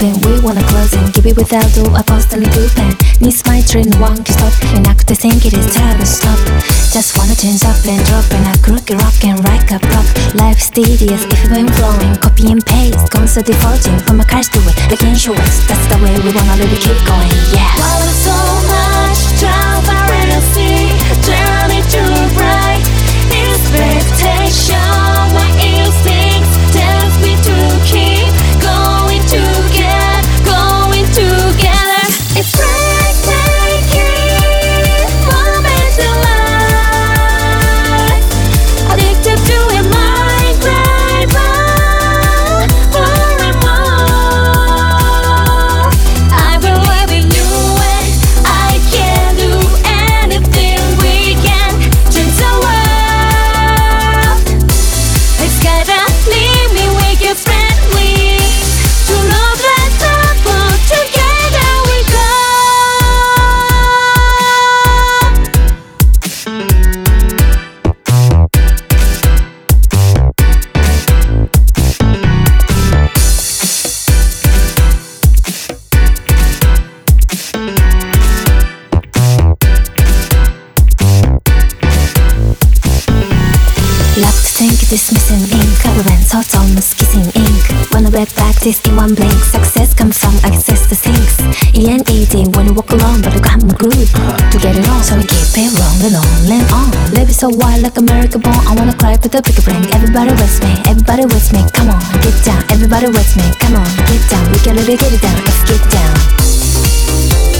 open We wanna close and give it without do I constantly do pen Needs my train one to stop And I could think it is time to stop. Just wanna change up and drop And I crooked rock and right a rock Life's tedious if ain't flowing. Copy and paste, constantly forging. From my cars to it, like insurance That's the way we wanna really keep going, yeah dismissing ink and thoughts almost kissing ink. Wanna read practice in one blink Success comes from access to things E and easy when you walk along But you got my groove to get it on So we keep it rolling on and on. Live so wild like America born. I wanna cry with a bigger brain. Everybody with me, everybody with me. Come on, get down, everybody with me. Come on, get down We really get it down, let's get down Thank you.